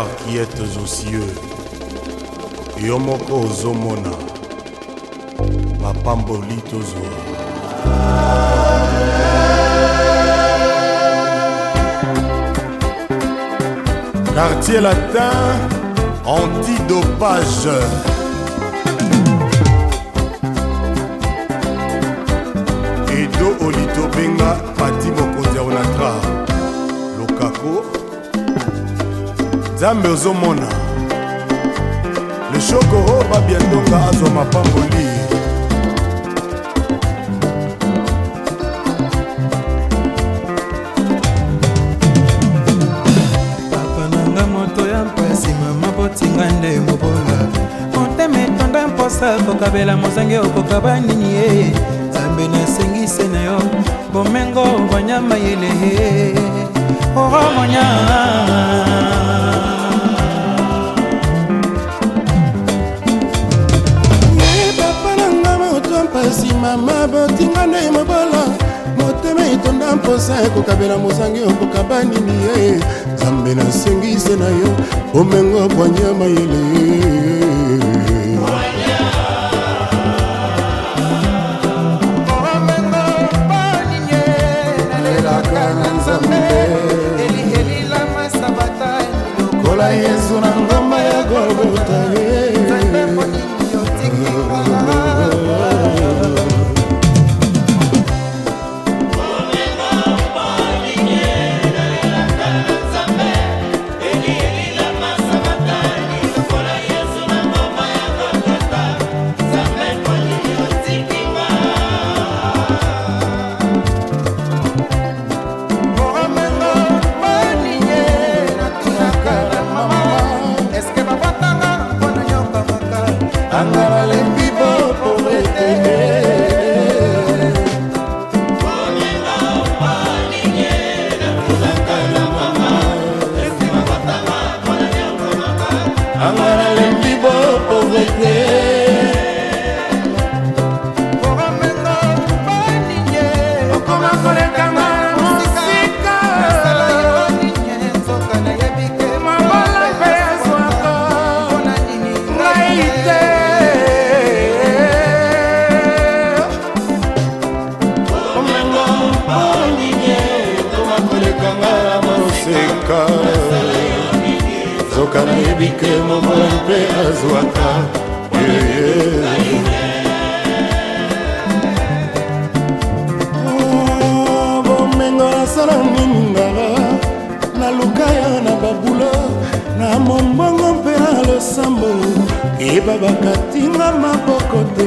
père qui êtes aux cieux yo moko ozomona mapamboli tozwa quartier latin antidopage edo olitobenga pati mokonzi ya onatra lokako nzambe ozomona leshoko oyo babiandonga azwa mapamboli papa nanga moto ya mpasi mama botinga nde mobola motema etonda mposa kokabela mozange okoka banini ye eh, eh. nzambe nasengise na yo bomengo banyama yele eh, oromonya mama botinga nde mobola motema etonda mposa ekokabela mozangi okokaba nini ye nzambe nasengise na yo bomengo bwanya mayele yesu na ngomba ya golgota ye okamebi ke mobali mpe azwaka ah, bomengo nasala nini ngala naluka ya na babula na mombongo mpe na losambo ebabaka ntinga maboko te